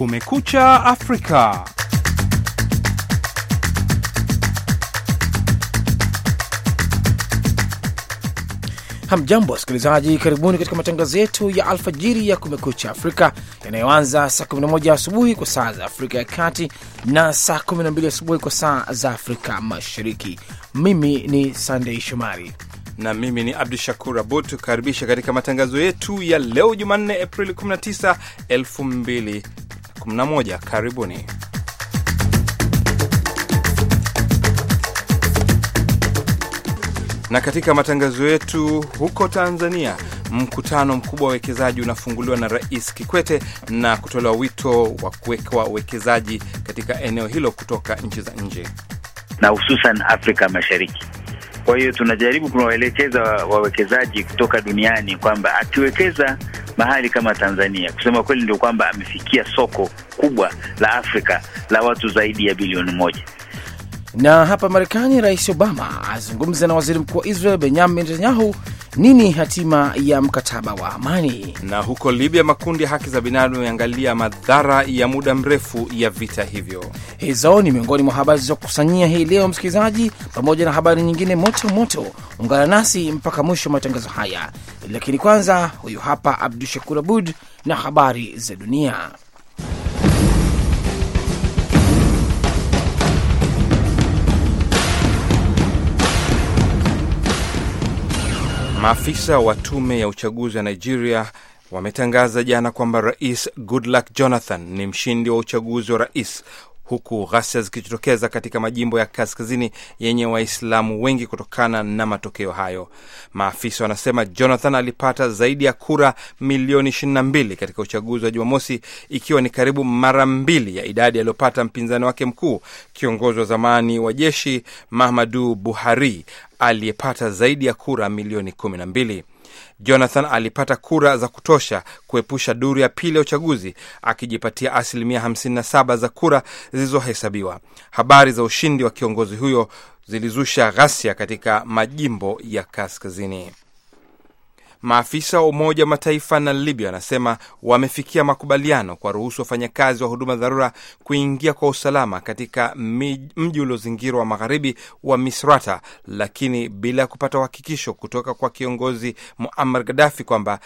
Kumekucha Afrika. Hamjambo wasikilizaji, karibuni katika matangazo yetu ya alfajiri ya Kumekucha Afrika yanayoanza saa 11 asubuhi kwa saa za Afrika ya Kati na saa 12 asubuhi kwa saa za Afrika Mashariki. Mimi ni Sandei Shomari na mimi ni Abdu Shakur Abud, tukaribisha katika matangazo yetu ya leo Jumanne, Aprili 19, 2011. Karibuni. Na katika matangazo yetu, huko Tanzania, mkutano mkubwa wa wawekezaji unafunguliwa na Rais Kikwete na kutolewa wito wa kuwekwa wawekezaji katika eneo hilo kutoka nchi za nje na hususan Afrika Mashariki. Kwa hiyo tunajaribu kuwaelekeza wawekezaji kutoka duniani kwamba akiwekeza mahali kama Tanzania, kusema kweli, ndio kwamba amefikia soko kubwa la Afrika la watu zaidi ya bilioni moja. Na hapa Marekani, Rais Obama azungumza na waziri mkuu wa Israel Benyamin Netanyahu. Nini hatima ya mkataba wa amani? Na huko Libya, makundi ya haki za binadamu yameangalia madhara ya muda mrefu ya vita hivyo. Hizo ni miongoni mwa habari zilizokusanyia hii leo, msikilizaji, pamoja na habari nyingine moto moto. Ungana nasi mpaka mwisho wa matangazo haya, lakini kwanza, huyu hapa Abdu Shakur Abud na habari za dunia. Maafisa wa tume ya uchaguzi wa Nigeria wametangaza jana kwamba Rais Goodluck Jonathan ni mshindi wa uchaguzi wa rais, huku ghasia zikijitokeza katika majimbo ya kaskazini yenye Waislamu wengi kutokana na matokeo hayo. Maafisa wanasema Jonathan alipata zaidi ya kura milioni 22 katika uchaguzi wa Jumamosi, ikiwa ni karibu mara mbili ya idadi aliyopata mpinzani wake mkuu, kiongozi wa zamani wa jeshi mahmadu Buhari aliyepata zaidi ya kura milioni 12. Jonathan alipata kura za kutosha kuepusha duru ya pili ya uchaguzi akijipatia asilimia 57 za kura zilizohesabiwa. Habari za ushindi wa kiongozi huyo zilizusha ghasia katika majimbo ya kaskazini. Maafisa wa Umoja wa Mataifa na Libya wanasema wamefikia makubaliano kwa ruhusu wafanyakazi wa huduma dharura kuingia kwa usalama katika mji uliozingirwa wa magharibi wa Misrata, lakini bila ya kupata uhakikisho kutoka kwa kiongozi Muammar Gaddafi kwamba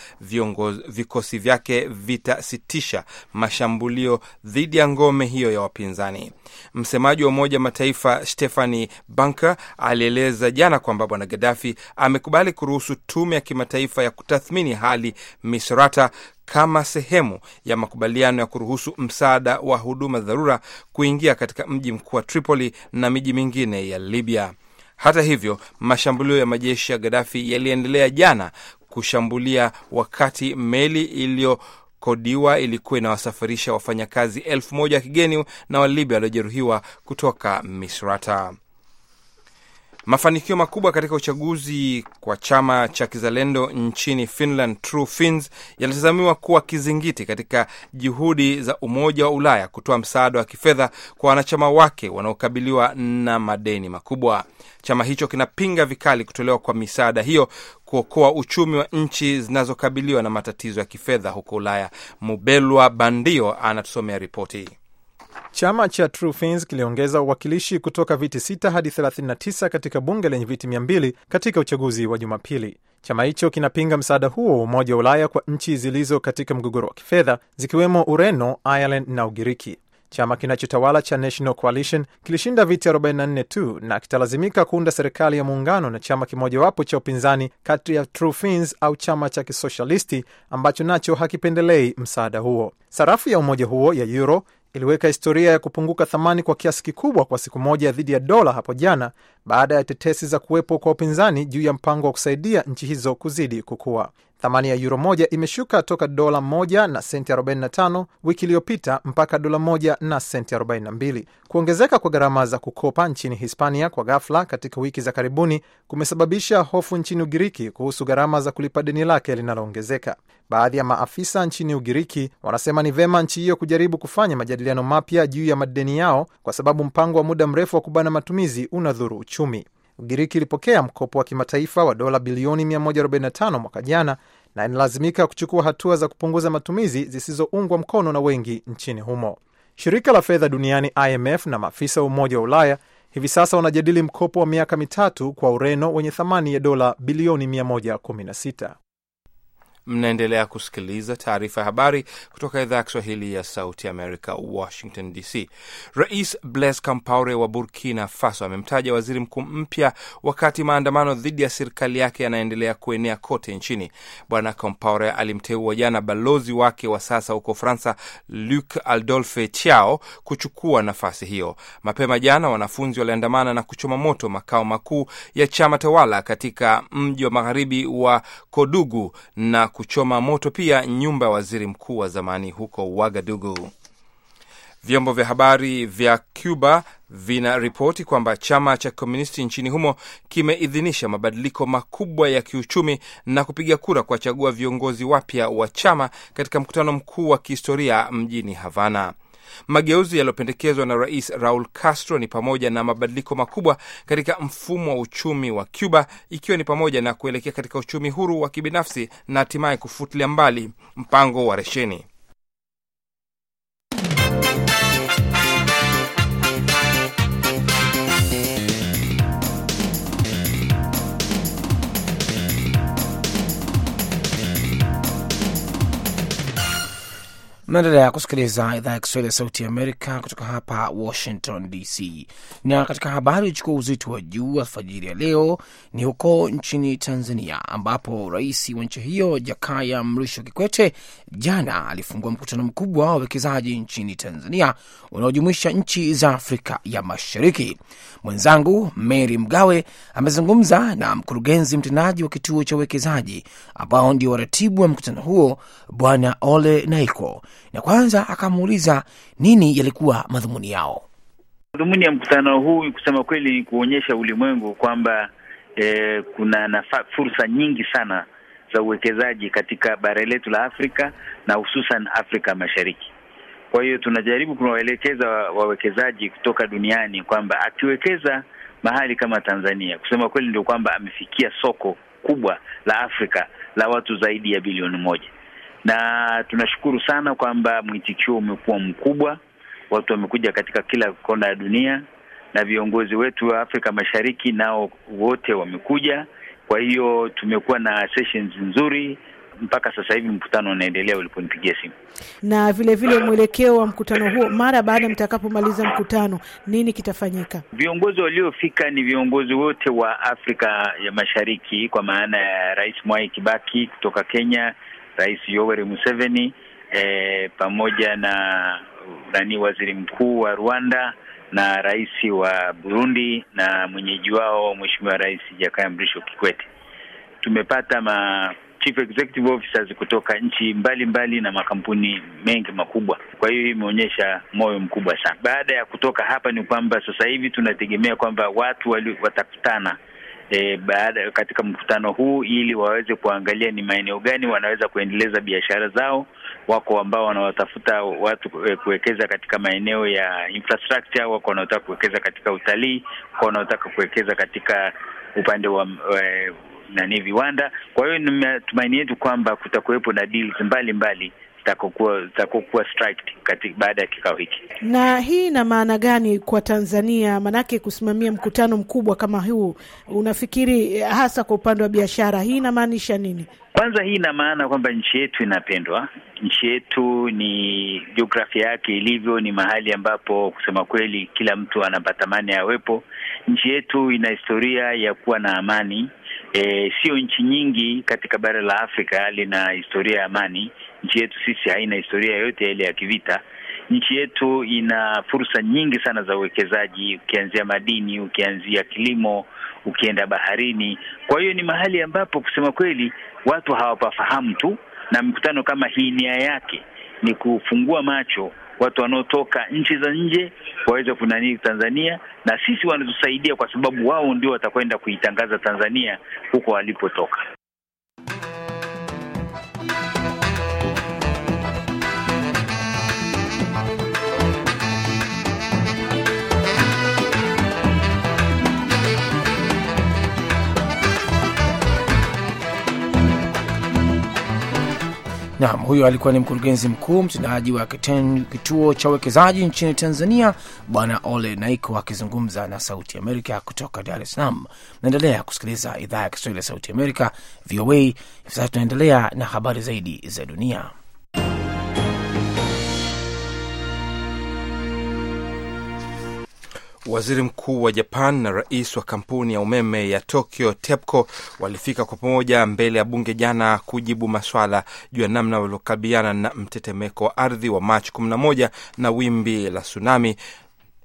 vikosi vyake vitasitisha mashambulio dhidi ya ngome hiyo ya wapinzani. Msemaji wa Umoja wa Mataifa Stephanie Banker alieleza jana kwamba Bwana Gaddafi amekubali kuruhusu tume ya kimataifa ya kutathmini hali Misrata kama sehemu ya makubaliano ya kuruhusu msaada wa huduma dharura kuingia katika mji mkuu wa Tripoli na miji mingine ya Libya. Hata hivyo, mashambulio ya majeshi ya Gaddafi yaliendelea jana kushambulia wakati meli iliyo kodiwa ilikuwa inawasafirisha wafanyakazi elfu moja wa kigeni na Walibya waliojeruhiwa kutoka Misrata. Mafanikio makubwa katika uchaguzi kwa chama cha kizalendo nchini Finland, True Finns, yanatazamiwa kuwa kizingiti katika juhudi za Umoja wa Ulaya kutoa msaada wa kifedha kwa wanachama wake wanaokabiliwa na madeni makubwa. Chama hicho kinapinga vikali kutolewa kwa misaada hiyo kuokoa uchumi wa nchi zinazokabiliwa na matatizo ya kifedha huko Ulaya. Mubelwa Bandio anatusomea ripoti. Chama cha True Finns kiliongeza uwakilishi kutoka viti 6 hadi 39 katika bunge lenye viti 200 katika uchaguzi wa Jumapili. Chama hicho kinapinga msaada huo wa Umoja wa Ulaya kwa nchi zilizo katika mgogoro wa kifedha zikiwemo Ureno, Ireland na Ugiriki. Chama kinachotawala cha National Coalition kilishinda viti 44 tu na kitalazimika kuunda serikali ya muungano na chama kimojawapo cha upinzani kati ya True Finns au chama cha kisoshalisti ambacho nacho hakipendelei msaada huo. Sarafu ya umoja huo ya euro iliweka historia ya kupunguka thamani kwa kiasi kikubwa kwa siku moja dhidi ya dola hapo jana baada ya tetesi za kuwepo kwa upinzani juu ya mpango wa kusaidia nchi hizo kuzidi kukua. Thamani ya yuro moja imeshuka toka dola moja na senti 45 wiki iliyopita mpaka dola moja na senti 42. Kuongezeka kwa gharama za kukopa nchini Hispania kwa ghafla katika wiki za karibuni kumesababisha hofu nchini Ugiriki kuhusu gharama za kulipa deni lake linaloongezeka. Baadhi ya maafisa nchini Ugiriki wanasema ni vema nchi hiyo kujaribu kufanya majadiliano mapya juu ya madeni yao kwa sababu mpango wa muda mrefu wa kubana matumizi unadhuru uchumi. Ugiriki ilipokea mkopo wa kimataifa wa dola bilioni 145 mwaka jana na inalazimika kuchukua hatua za kupunguza matumizi zisizoungwa mkono na wengi nchini humo. Shirika la fedha duniani IMF na maafisa wa Umoja wa Ulaya hivi sasa wanajadili mkopo wa miaka mitatu kwa Ureno wenye thamani ya dola bilioni 116. Mnaendelea kusikiliza taarifa ya habari kutoka idhaa ya Kiswahili ya Sauti Amerika, Washington DC. Rais Blaise Compaore wa Burkina Faso amemtaja waziri mkuu mpya wakati maandamano dhidi ya serikali yake yanaendelea kuenea kote nchini. Bwana Compaore alimteua jana balozi wake wa sasa huko Fransa, Luc Adolphe Tiao, kuchukua nafasi hiyo. Mapema jana, wanafunzi waliandamana na kuchoma moto makao makuu ya chama tawala katika mji wa magharibi wa Kodugu na kuchoma moto pia nyumba ya waziri mkuu wa zamani huko Wagadugu. Vyombo vya habari vya Cuba vinaripoti kwamba chama cha komunisti nchini humo kimeidhinisha mabadiliko makubwa ya kiuchumi na kupiga kura kuwachagua viongozi wapya wa chama katika mkutano mkuu wa kihistoria mjini Havana. Mageuzi yaliyopendekezwa na Rais Raul Castro ni pamoja na mabadiliko makubwa katika mfumo wa uchumi wa Cuba, ikiwa ni pamoja na kuelekea katika uchumi huru wa kibinafsi na hatimaye kufutilia mbali mpango wa resheni. Mnaendelea kusikiliza idhaa ya Kiswahili ya Sauti ya Amerika kutoka hapa Washington DC. Na katika habari uchukua uzito wa juu alfajiri ya leo ni huko nchini Tanzania, ambapo rais wa nchi hiyo Jakaya Mrisho Kikwete jana alifungua mkutano mkubwa wa wawekezaji nchini Tanzania unaojumuisha nchi za Afrika ya Mashariki. Mwenzangu Mary Mgawe amezungumza na mkurugenzi mtendaji wa kituo cha uwekezaji ambao ndio waratibu wa mkutano huo, Bwana Ole Naiko na kwanza akamuuliza nini yalikuwa madhumuni yao. Madhumuni ya mkutano huu kusema kweli ni kuonyesha ulimwengu kwamba eh, kuna nafa, fursa nyingi sana za uwekezaji katika bara letu la Afrika na hususan Afrika Mashariki. Kwa hiyo tunajaribu kuwaelekeza wawekezaji kutoka duniani kwamba akiwekeza mahali kama Tanzania, kusema kweli ndio kwamba amefikia soko kubwa la Afrika la watu zaidi ya bilioni moja na tunashukuru sana kwamba mwitikio umekuwa mkubwa. Watu wamekuja katika kila kona ya dunia, na viongozi wetu wa Afrika Mashariki nao wote wamekuja. Kwa hiyo tumekuwa na sessions nzuri mpaka sasa hivi, mkutano unaendelea uliponipigia simu. Na vile vile mwelekeo wa mkutano huo, mara baada mtakapomaliza mkutano, nini kitafanyika? Viongozi waliofika ni viongozi wote wa Afrika ya Mashariki, kwa maana ya Rais Mwai Kibaki kutoka Kenya, Rais Yoweri Museveni eh, pamoja na nani, waziri mkuu wa Rwanda na rais wa Burundi na mwenyeji wao mweshimiwa Rais Jakaya Mrisho Kikwete. Tumepata ma chief executive officers kutoka nchi mbalimbali mbali na makampuni mengi makubwa. Kwa hiyo hii imeonyesha moyo mkubwa sana. Baada ya kutoka hapa, ni kwamba sasa hivi tunategemea kwamba watu watakutana E, baada katika mkutano huu ili waweze kuangalia ni maeneo gani wanaweza kuendeleza biashara zao. Wako ambao wanawatafuta watu kuwekeza katika maeneo ya infrastructure, wako wanaotaka kuwekeza katika utalii, wako wanaotaka kuwekeza katika upande wa e, nani viwanda. Kwa hiyo ni tumaini yetu kwamba kutakuwepo na deals mbalimbali zitakokuwa baada ya kikao hiki. Na hii ina maana gani kwa Tanzania? Maanake kusimamia mkutano mkubwa kama huu, unafikiri hasa kwa upande wa biashara, hii inamaanisha nini? Kwanza, hii ina maana kwamba nchi yetu inapendwa. Nchi yetu ni jiografia yake ilivyo, ni mahali ambapo kusema kweli kila mtu anapatamani awepo. Nchi yetu ina historia ya kuwa na amani. E, sio nchi nyingi katika bara la Afrika lina historia ya amani. Nchi yetu sisi haina historia yoyote ile ya kivita. Nchi yetu ina fursa nyingi sana za uwekezaji, ukianzia madini, ukianzia kilimo, ukienda baharini. Kwa hiyo ni mahali ambapo kusema kweli watu hawapafahamu tu, na mkutano kama hii nia yake ni kufungua macho watu wanaotoka nchi za nje waweze kunanii Tanzania, na sisi wanatusaidia kwa sababu wao ndio watakwenda kuitangaza Tanzania huko walipotoka. Naam, huyo alikuwa ni mkurugenzi mkuu mtendaji wa kiten, kituo cha uwekezaji nchini Tanzania, Bwana Ole Naiko akizungumza na Sauti Amerika kutoka Dar es Salaam. Naendelea kusikiliza idhaa ya Kiswahili ya Sauti Amerika, VOA. Hivi sasa tunaendelea na habari zaidi za dunia. Waziri mkuu wa Japan na rais wa kampuni ya umeme ya Tokyo TEPCO walifika kwa pamoja mbele ya bunge jana kujibu maswala juu ya namna waliokabiliana na mtetemeko wa ardhi wa Machi 11 na wimbi la tsunami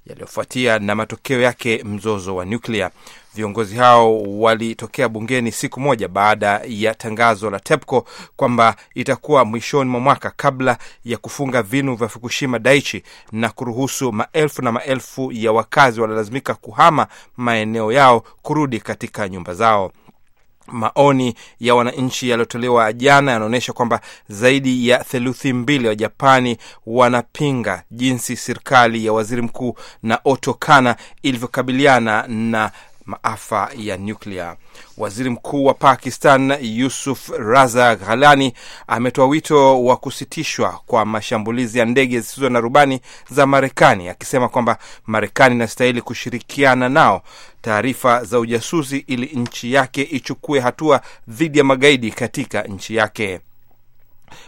yaliyofuatia na matokeo yake mzozo wa nyuklia. Viongozi hao walitokea bungeni siku moja baada ya tangazo la TEPCO kwamba itakuwa mwishoni mwa mwaka kabla ya kufunga vinu vya Fukushima Daiichi na kuruhusu maelfu na maelfu ya wakazi walilazimika kuhama maeneo yao kurudi katika nyumba zao. Maoni ya wananchi yaliyotolewa jana yanaonyesha kwamba zaidi ya theluthi mbili wa Japani wanapinga jinsi serikali ya waziri mkuu Naoto Kana ilivyokabiliana na maafa ya nyuklia. Waziri mkuu wa Pakistan Yusuf Raza Ghalani ametoa wito wa kusitishwa kwa mashambulizi ya ndege zisizo na rubani za Marekani, akisema kwamba Marekani inastahili kushirikiana nao taarifa za ujasusi ili nchi yake ichukue hatua dhidi ya magaidi katika nchi yake.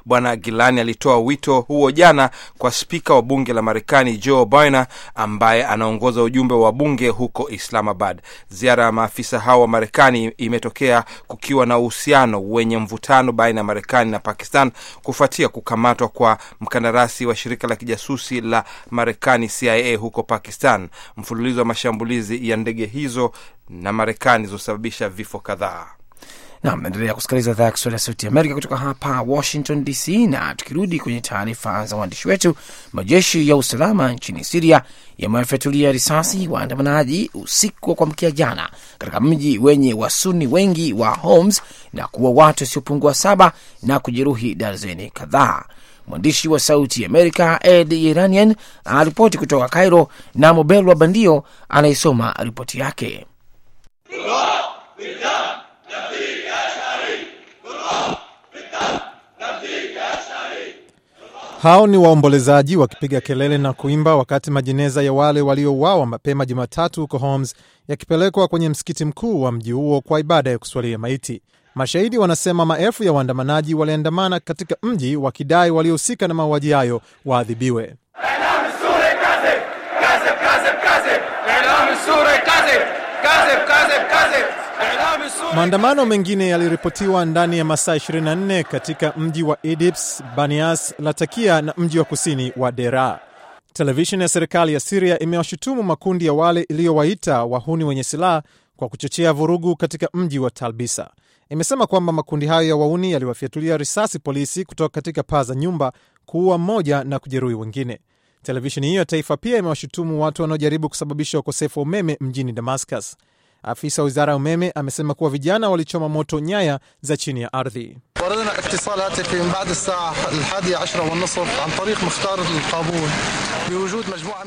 Bwana Gilani alitoa wito huo jana kwa spika wa bunge la Marekani Joe Biden ambaye anaongoza ujumbe wa bunge huko Islamabad. Ziara ya maafisa hao wa Marekani imetokea kukiwa na uhusiano wenye mvutano baina ya Marekani na Pakistan kufuatia kukamatwa kwa mkandarasi wa shirika la kijasusi la Marekani CIA huko Pakistan. Mfululizo wa mashambulizi ya ndege hizo na Marekani zilizosababisha vifo kadhaa. Naendelea kusikiliza idhaa ya Kiswahili ya Sauti Amerika kutoka hapa Washington DC. Na tukirudi kwenye taarifa za waandishi wetu, majeshi ya usalama nchini Siria yamewafyatulia risasi waandamanaji usiku wa kuamkia jana katika mji wenye wasuni wengi wa Homs na kuwa watu wasiopungua saba na kujeruhi darzeni kadhaa. Mwandishi wa Sauti Amerika Ed Iranian aripoti kutoka Cairo na Mobel wa Bandio anayesoma ripoti yake. Hao ni waombolezaji wakipiga kelele na kuimba wakati majineza ya wale waliouawa mapema Jumatatu huko Homs yakipelekwa kwenye msikiti mkuu wa mji huo kwa ibada ya kuswalia maiti. Mashahidi wanasema maelfu ya waandamanaji waliandamana katika mji wakidai waliohusika na mauaji hayo waadhibiwe. Maandamano mengine yaliripotiwa ndani ya masaa 24 katika mji wa Idlibs, Banias, Latakia na mji wa kusini wa Dera. Televisheni ya serikali ya Siria imewashutumu makundi ya wale iliyowaita wahuni wenye silaha kwa kuchochea vurugu katika mji wa Talbisa. Imesema kwamba makundi hayo ya wauni yaliwafyatulia risasi polisi kutoka katika paa za nyumba, kuua mmoja na kujeruhi wengine. Televisheni hiyo ya taifa pia imewashutumu watu wanaojaribu kusababisha ukosefu wa umeme mjini Damascus. Afisa wa wizara ya umeme amesema kuwa vijana walichoma moto nyaya za chini ya ardhi.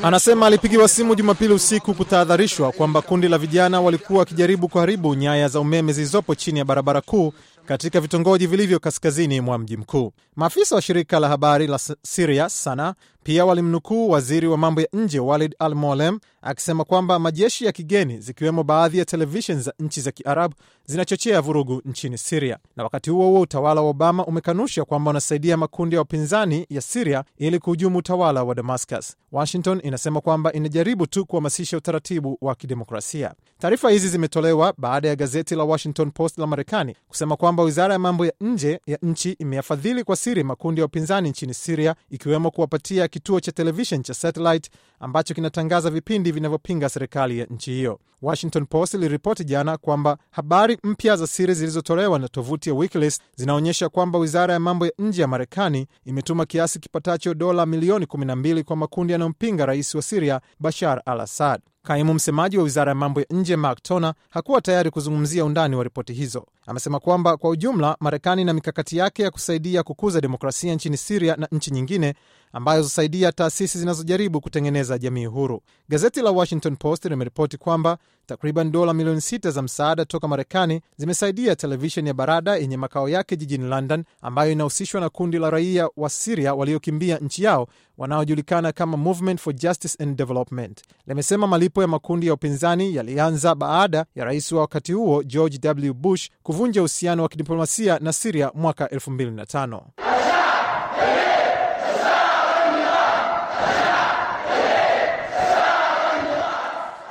Anasema alipigiwa simu Jumapili usiku kutahadharishwa kwamba kundi la vijana walikuwa wakijaribu kuharibu nyaya za umeme zilizopo chini ya barabara kuu katika vitongoji vilivyo kaskazini mwa mji mkuu. Maafisa wa shirika la habari la Siria Sana pia walimnukuu waziri wa mambo ya nje Walid Al Molem akisema kwamba majeshi ya kigeni zikiwemo baadhi ya televishen za nchi za Kiarabu zinachochea vurugu nchini Siria. Na wakati huo huo, utawala wa Obama umekanusha kwamba unasaidia makundi ya wapinzani ya Siria ili kuhujumu utawala wa Damascus. Washington inasema kwamba inajaribu tu kuhamasisha utaratibu wa kidemokrasia. Taarifa hizi zimetolewa baada ya gazeti la Washington Post la Marekani kusema kwamba wizara ya mambo ya nje ya nchi imeyafadhili kwa siri makundi ya upinzani nchini Siria, ikiwemo kuwapatia kituo cha televishen cha satellite ambacho kinatangaza vipindi vinavyopinga serikali ya nchi hiyo. Washington Post iliripoti jana kwamba habari mpya za siri zilizotolewa na tovuti ya WikiLeaks zinaonyesha kwamba wizara ya mambo ya nje ya Marekani imetuma kiasi kipatacho dola milioni 12 kwa makundi yanayompinga rais wa Siria Bashar al Assad. Kaimu msemaji wa wizara ya mambo ya nje Mark Toner hakuwa tayari kuzungumzia undani wa ripoti hizo. Amesema kwamba kwa ujumla, Marekani na mikakati yake ya kusaidia kukuza demokrasia nchini Siria na nchi nyingine ambayo husaidia taasisi zinazojaribu kutengeneza jamii huru. Gazeti la Washington Post limeripoti kwamba takriban dola milioni sita za msaada toka Marekani zimesaidia televisheni ya Barada yenye makao yake jijini London, ambayo inahusishwa na kundi la raia wa Siria waliokimbia nchi yao wanaojulikana kama Movement for Justice and Development. Limesema malipo ya makundi ya upinzani yalianza baada ya rais wa wakati huo George W. Bush kuvunja uhusiano wa kidiplomasia na Siria mwaka 2005.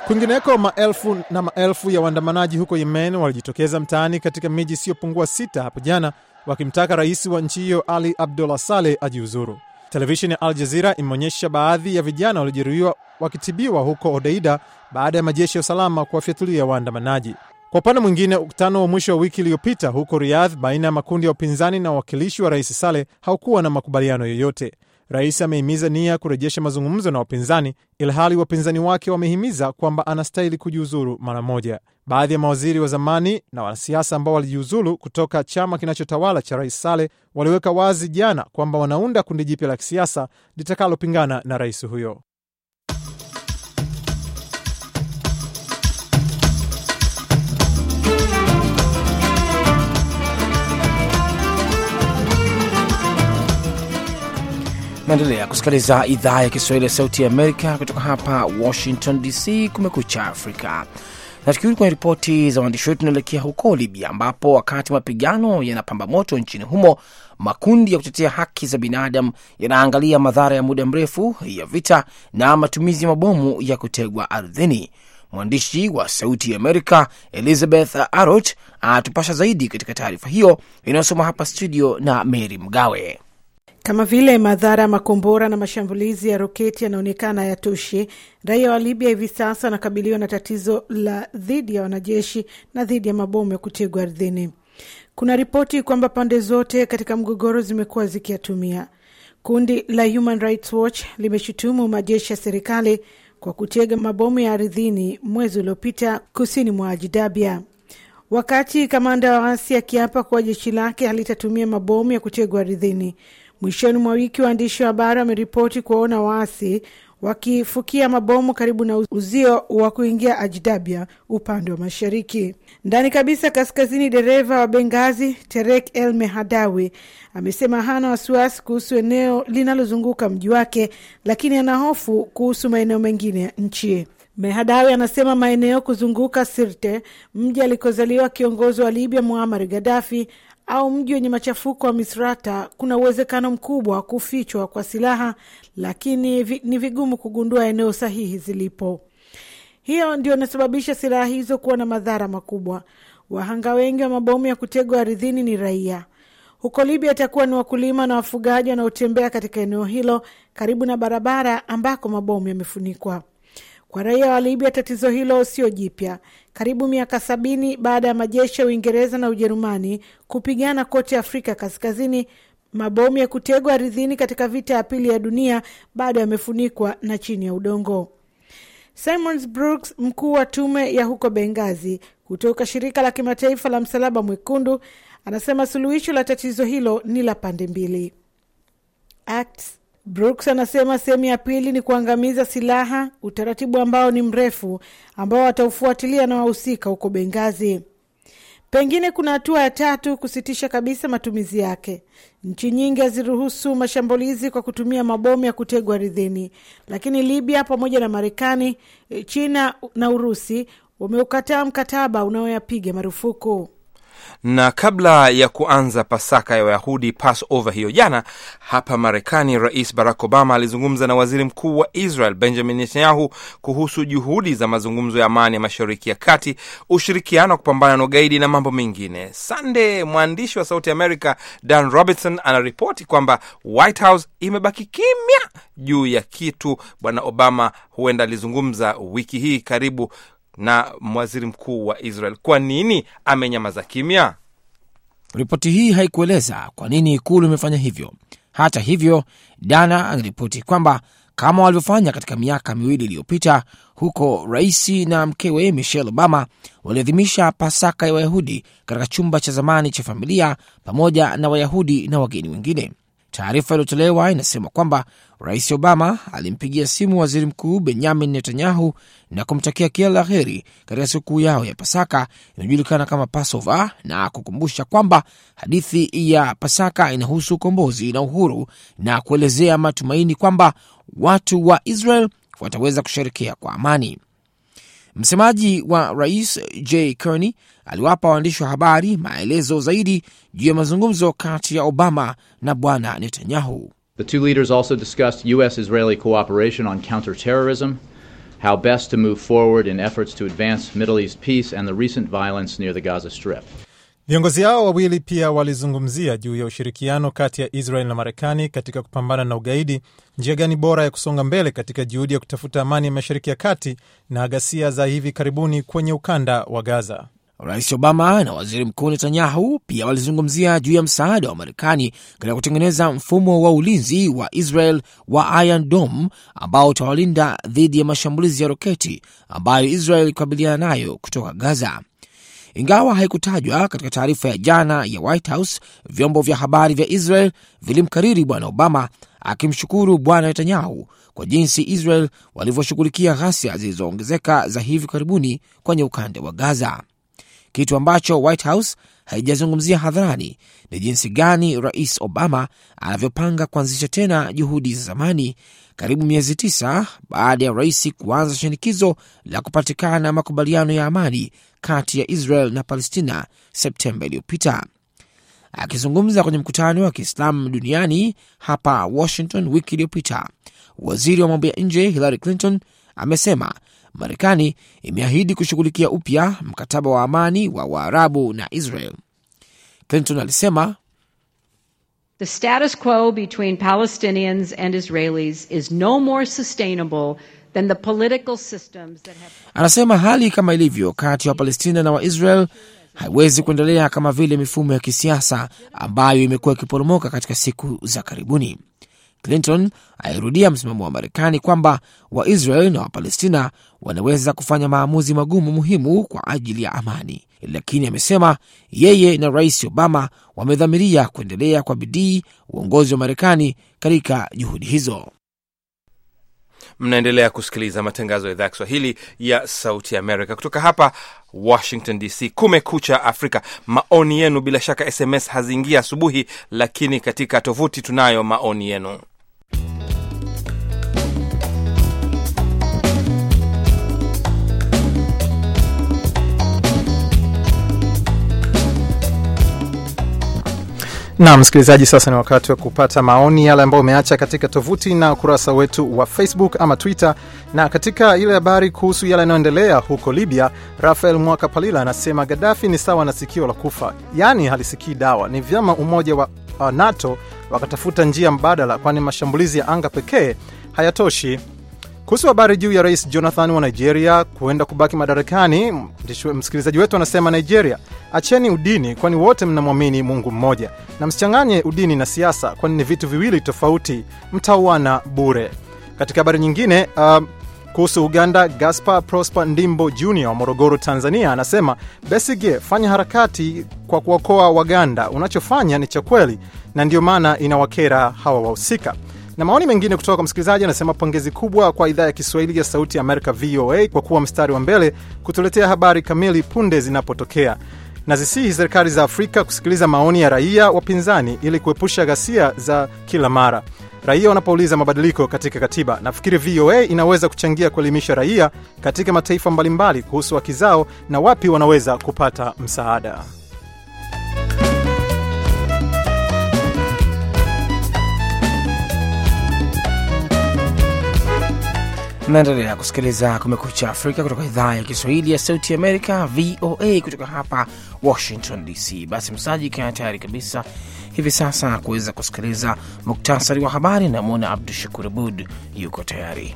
Kwingineko, maelfu na maelfu ya waandamanaji huko Yemen walijitokeza mtaani katika miji isiyopungua sita hapo jana wakimtaka rais wa nchi hiyo Ali Abdullah Saleh ajiuzuru. Televisheni ya Al Jazira imeonyesha baadhi ya vijana waliojeruhiwa wakitibiwa huko Odeida baada ya majeshi ya usalama kuwafyatulia waandamanaji. Kwa upande mwingine, mkutano wa mwisho wa wiki iliyopita huko Riyadh baina ya makundi ya upinzani na wawakilishi wa rais Saleh haukuwa na makubaliano yoyote. Rais amehimiza nia kurejesha mazungumzo na wapinzani, ilhali wapinzani wake wamehimiza kwamba anastahili kujiuzuru mara moja. Baadhi ya mawaziri wa zamani na wanasiasa ambao walijiuzulu kutoka chama kinachotawala cha rais sale waliweka wazi jana kwamba wanaunda kundi jipya la kisiasa litakalopingana na rais huyo. Naendelea kusikiliza idhaa ya Kiswahili ya Sauti ya Amerika kutoka hapa Washington DC. Kumekucha Afrika. Na tukirudi kwenye ripoti za waandishi wetu, tunaelekea huko Libya ambapo wakati mapigano yanapamba moto nchini humo, makundi ya kutetea haki za binadamu yanaangalia madhara ya muda mrefu ya vita na matumizi ya mabomu ya kutegwa ardhini. Mwandishi wa Sauti ya Amerika Elizabeth Arot anatupasha zaidi katika taarifa hiyo inayosoma hapa studio na Mary Mgawe. Kama vile madhara ya makombora na mashambulizi ya roketi yanaonekana yatoshi, raia wa Libya hivi sasa wanakabiliwa na tatizo la dhidi ya wanajeshi na dhidi ya mabomu ya kutegwa ardhini. Kuna ripoti kwamba pande zote katika mgogoro zimekuwa zikiyatumia. Kundi la Human Rights Watch limeshutumu majeshi ya serikali kwa kutega mabomu ya ardhini mwezi uliopita kusini mwa Ajidabia, wakati kamanda wa waasi akiapa kuwa jeshi lake halitatumia mabomu ya kutegwa ardhini. Mwishoni mwa wiki waandishi wa habari wameripoti kuwaona waasi wakifukia mabomu karibu na uzio wa kuingia Ajdabia upande wa mashariki. Ndani kabisa kaskazini, dereva wa Bengazi Terek El Mehadawi amesema hana wasiwasi kuhusu eneo linalozunguka mji wake, lakini ana hofu kuhusu maeneo mengine ya nchi. Mehadawi anasema maeneo kuzunguka Sirte, mji alikozaliwa kiongozi wa Libya Muammar Gaddafi au mji wenye machafuko wa Misrata kuna uwezekano mkubwa wa kufichwa kwa silaha, lakini vi, ni vigumu kugundua eneo sahihi zilipo. Hiyo ndio inasababisha silaha hizo kuwa na madhara makubwa. Wahanga wengi wa mabomu ya kutegwa ardhini ni raia. Huko Libya itakuwa ni wakulima na wafugaji wanaotembea katika eneo hilo karibu na barabara ambako mabomu yamefunikwa. Kwa raia wa Libya tatizo hilo sio jipya. Karibu miaka sabini baada ya majeshi ya Uingereza na Ujerumani kupigana kote Afrika Kaskazini, mabomu ya kutegwa ardhini katika vita ya pili ya dunia bado yamefunikwa na chini ya udongo. Simon Brooks, mkuu wa tume ya huko Bengazi kutoka shirika la kimataifa la Msalaba Mwekundu, anasema suluhisho la tatizo hilo ni la pande mbili. Acts Brooks anasema sehemu ya pili ni kuangamiza silaha, utaratibu ambao ni mrefu ambao wataufuatilia na wahusika huko Bengazi. Pengine kuna hatua ya tatu, kusitisha kabisa matumizi yake. Nchi nyingi haziruhusu mashambulizi kwa kutumia mabomu ya kutegwa ardhini, lakini Libya pamoja na Marekani, China na Urusi wameukataa mkataba unaoyapiga marufuku na kabla ya kuanza Pasaka ya Wayahudi, Passover hiyo jana hapa Marekani, Rais Barack Obama alizungumza na waziri mkuu wa Israel Benjamin Netanyahu kuhusu juhudi za mazungumzo ya amani ya Mashariki ya Kati, ushirikiano wa kupambana na ugaidi na mambo mengine. Sande, mwandishi wa Sauti America Dan Robertson anaripoti kwamba White House imebaki kimya juu ya kitu Bwana Obama huenda alizungumza wiki hii karibu na waziri mkuu wa Israel. Kwa nini amenyamaza kimya? Ripoti hii haikueleza kwa nini ikulu imefanya hivyo. Hata hivyo, Dana anaripoti kwamba kama walivyofanya katika miaka miwili iliyopita, huko rais na mkewe Michelle Obama waliadhimisha Pasaka ya Wayahudi katika chumba cha zamani cha familia pamoja na Wayahudi na wageni wengine. Taarifa iliyotolewa inasema kwamba Rais Obama alimpigia simu waziri mkuu Benyamin Netanyahu na kumtakia kila la heri katika sikukuu yao ya Pasaka inayojulikana kama Pasova na kukumbusha kwamba hadithi ya Pasaka inahusu ukombozi na uhuru na kuelezea matumaini kwamba watu wa Israel wataweza kusherekea kwa amani. Msemaji wa rais Jay Kearney aliwapa waandishi wa habari maelezo zaidi juu ya mazungumzo kati ya Obama na bwana Netanyahu. The two leaders also discussed U.S. Israeli cooperation on counterterrorism, how best to move forward in efforts to advance Middle East peace, and the recent violence near the Gaza Strip. Viongozi hao wawili pia walizungumzia juu ya ushirikiano kati ya Israel na Marekani katika kupambana na ugaidi, njia gani bora ya kusonga mbele katika juhudi ya kutafuta amani ya Mashariki ya Kati na ghasia za hivi karibuni kwenye ukanda wa Gaza. Rais Obama na waziri mkuu Netanyahu pia walizungumzia juu ya msaada wa Marekani katika kutengeneza mfumo wa ulinzi wa Israel wa Iron Dome ambao utawalinda dhidi ya mashambulizi ya roketi ambayo Israel ilikabiliana nayo kutoka Gaza. Ingawa haikutajwa katika taarifa ya jana ya White House, vyombo vya habari vya Israel vilimkariri bwana Obama akimshukuru bwana Netanyahu kwa jinsi Israel walivyoshughulikia ghasia zilizoongezeka za hivi karibuni kwenye ukanda wa Gaza. Kitu ambacho White House haijazungumzia hadharani ni jinsi gani Rais Obama anavyopanga kuanzisha tena juhudi za zamani, karibu miezi tisa baada ya rais kuanza shinikizo la kupatikana makubaliano ya amani kati ya Israel na Palestina Septemba iliyopita. Akizungumza kwenye mkutano wa Kiislamu duniani hapa Washington wiki iliyopita, waziri wa mambo ya nje Hillary Clinton amesema Marekani imeahidi kushughulikia upya mkataba wa amani wa Waarabu na Israel. Clinton alisema The status quo between Palestinians and Israelis is no more sustainable than the political systems that have... Anasema hali kama ilivyo kati ya Wapalestina na Waisrael haiwezi kuendelea kama vile mifumo ya kisiasa ambayo imekuwa ikiporomoka katika siku za karibuni. Clinton alirudia msimamo wa Marekani kwamba Waisrael na Wapalestina wanaweza kufanya maamuzi magumu muhimu kwa ajili ya amani, lakini amesema yeye na Rais Obama wamedhamiria kuendelea kwa bidii uongozi wa Marekani katika juhudi hizo. Mnaendelea kusikiliza matangazo ya idhaa ya Kiswahili ya Sauti ya Amerika kutoka hapa Washington DC. Kumekucha Afrika. Maoni yenu bila shaka, SMS haziingia asubuhi, lakini katika tovuti tunayo maoni yenu. Na msikilizaji, sasa ni wakati wa kupata maoni yale ambayo umeacha katika tovuti na ukurasa wetu wa Facebook ama Twitter. Na katika ile habari kuhusu yale yanayoendelea huko Libya, Rafael Mwaka Palila anasema Gaddafi ni sawa na sikio la kufa, yaani halisikii dawa. Ni vyema Umoja wa NATO wakatafuta njia mbadala, kwani mashambulizi ya anga pekee hayatoshi. Kuhusu habari juu ya rais Jonathan wa Nigeria kuenda kubaki madarakani, msikilizaji wetu anasema Nigeria, acheni udini, kwani wote mnamwamini Mungu mmoja, na msichanganye udini na siasa, kwani ni vitu viwili tofauti, mtauana bure. Katika habari nyingine uh, kuhusu Uganda, Gaspar Prosper Ndimbo Jr wa Morogoro, Tanzania, anasema Besigye, fanya harakati kwa kuokoa Waganda, unachofanya ni cha kweli na ndio maana inawakera hawa wahusika na maoni mengine kutoka kwa msikilizaji anasema pongezi kubwa kwa idhaa ya Kiswahili ya Sauti ya Amerika, VOA, kwa kuwa mstari wa mbele kutuletea habari kamili punde zinapotokea. na zisihi serikali za Afrika kusikiliza maoni ya raia wapinzani ili kuepusha ghasia za kila mara. Raia wanapouliza mabadiliko katika katiba, nafikiri VOA inaweza kuchangia kuelimisha raia katika mataifa mbalimbali kuhusu haki zao na wapi wanaweza kupata msaada. Mnaendelea kusikiliza Kumekucha Afrika kutoka idhaa ya Kiswahili ya Sauti Amerika, VOA, kutoka hapa Washington DC. Basi msaji kaa tayari kabisa hivi sasa kuweza kusikiliza muktasari wa habari. Namwona Abdu Shakur Abud yuko tayari.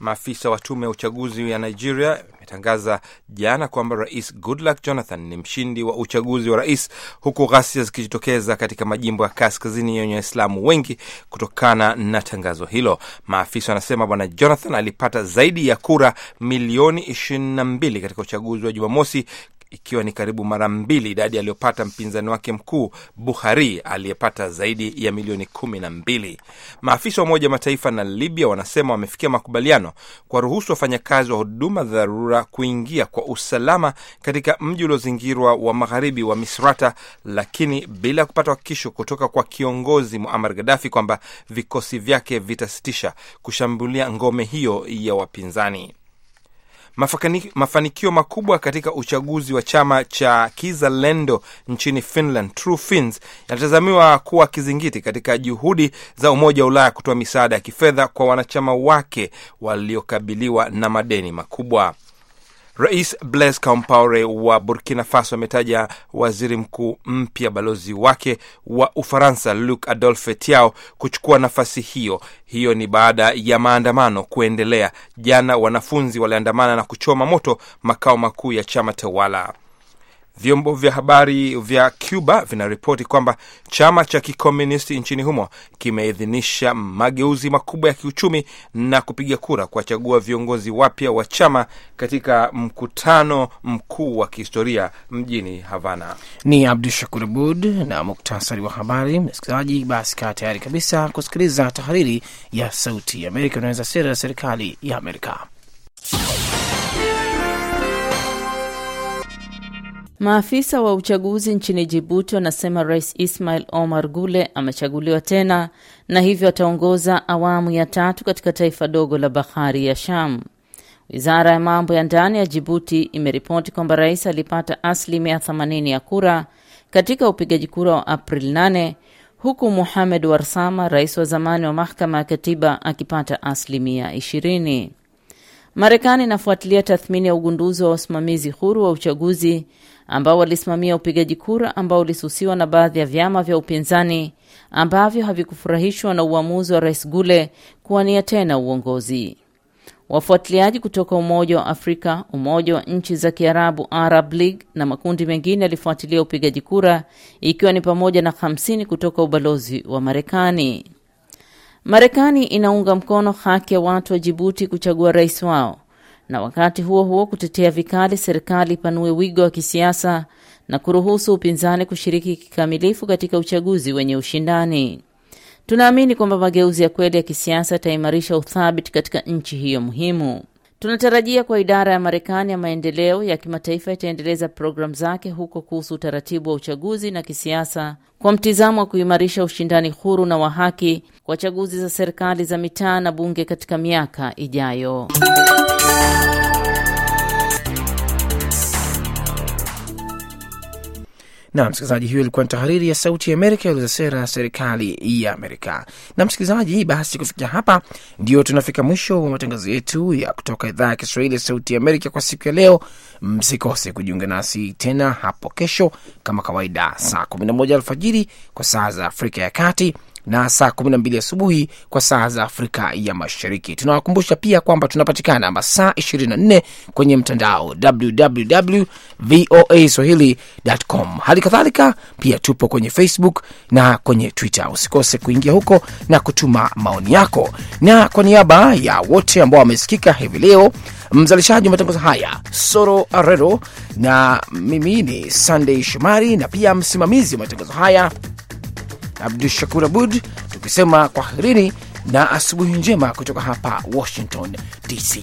Maafisa wa tume ya uchaguzi ya Nigeria imetangaza jana kwamba Rais Goodluck Jonathan ni mshindi wa uchaguzi wa rais, huku ghasia zikijitokeza katika majimbo ya kaskazini yenye Waislamu wengi kutokana na tangazo hilo. Maafisa wanasema Bwana Jonathan alipata zaidi ya kura milioni 22 katika uchaguzi wa Jumamosi ikiwa ni karibu mara mbili idadi aliyopata mpinzani wake mkuu Buhari aliyepata zaidi ya milioni kumi na mbili. Maafisa wa Umoja wa Mataifa na Libya wanasema wamefikia makubaliano kwa ruhusu wafanyakazi wa huduma dharura kuingia kwa usalama katika mji uliozingirwa wa magharibi wa Misrata, lakini bila kupata hakikisho kutoka kwa kiongozi Muammar Gaddafi kwamba vikosi vyake vitasitisha kushambulia ngome hiyo ya wapinzani. Mafakani, mafanikio makubwa katika uchaguzi wa chama cha Kizalendo nchini Finland, True Finns, yanatazamiwa kuwa kizingiti katika juhudi za Umoja wa Ulaya kutoa misaada ya kifedha kwa wanachama wake waliokabiliwa na madeni makubwa. Rais Blaise Compaore wa Burkina Faso ametaja waziri mkuu mpya balozi wake wa Ufaransa Luc Adolphe Tiao kuchukua nafasi hiyo. Hiyo ni baada ya maandamano kuendelea. Jana wanafunzi waliandamana na kuchoma moto makao makuu ya chama tawala. Vyombo vya habari vya Cuba vinaripoti kwamba chama cha kikomunisti nchini humo kimeidhinisha mageuzi makubwa ya kiuchumi na kupiga kura kuwachagua viongozi wapya wa chama katika mkutano mkuu wa kihistoria mjini Havana. Ni Abdu Shakur Abud na muktasari wa habari. Msikilizaji, basi kaa tayari kabisa kusikiliza tahariri ya Sauti ya Amerika. inaweza sera ya serikali ya Amerika. Maafisa wa uchaguzi nchini Jibuti wanasema Rais Ismail Omar Gule amechaguliwa tena na hivyo ataongoza awamu ya tatu katika taifa dogo la bahari ya Sham. Wizara ya mambo ya ndani ya Jibuti imeripoti kwamba rais alipata asilimia 80 ya kura katika upigaji kura wa April 8 huku Muhamed Warsama, rais wa zamani wa mahakama ya katiba, akipata asilimia 20. Marekani inafuatilia tathmini ya ugunduzi wa wasimamizi huru wa uchaguzi ambao walisimamia upigaji kura ambao ulisusiwa na baadhi ya vyama vya upinzani ambavyo havikufurahishwa na uamuzi wa Rais Gule kuwania tena uongozi. Wafuatiliaji kutoka Umoja wa Afrika, Umoja wa Nchi za Kiarabu, Arab League na makundi mengine yalifuatilia upigaji kura ikiwa ni pamoja na 50 kutoka ubalozi wa Marekani. Marekani inaunga mkono haki ya watu wa Jibuti kuchagua rais wao na wakati huo huo kutetea vikali serikali ipanue wigo wa kisiasa na kuruhusu upinzani kushiriki kikamilifu katika uchaguzi wenye ushindani. Tunaamini kwamba mageuzi ya kweli ya kisiasa yataimarisha uthabiti katika nchi hiyo muhimu. Tunatarajia kwa idara ya Marekani ya maendeleo ya kimataifa itaendeleza programu zake huko kuhusu utaratibu wa uchaguzi na kisiasa kwa mtizamo wa kuimarisha ushindani huru na wa haki kwa chaguzi za serikali za mitaa na bunge katika miaka ijayo. Na msikilizaji, hiyo ilikuwa ni tahariri ya Sauti ya Amerika iliza sera ya serikali ya Amerika. Na msikilizaji, basi kufikia hapa ndio tunafika mwisho wa matangazo yetu ya kutoka idhaa ya Kiswahili ya Sauti ya Amerika kwa siku ya leo. Msikose kujiunga nasi tena hapo kesho kama kawaida, saa 11 alfajiri kwa saa za Afrika ya Kati na saa 12 asubuhi kwa saa za Afrika ya Mashariki. Tunawakumbusha pia kwamba tunapatikana masaa 24 kwenye mtandao www voa swahili.com. Hali kadhalika pia tupo kwenye Facebook na kwenye Twitter. Usikose kuingia huko na kutuma maoni yako. Na kwa niaba ya wote ambao wamesikika hivi leo, mzalishaji wa matangazo haya Soro Arero, na mimi ni Sunday Shomari, na pia msimamizi wa matangazo haya Abdu Shakur Abud, tukisema kwaherini na asubuhi njema kutoka hapa Washington DC.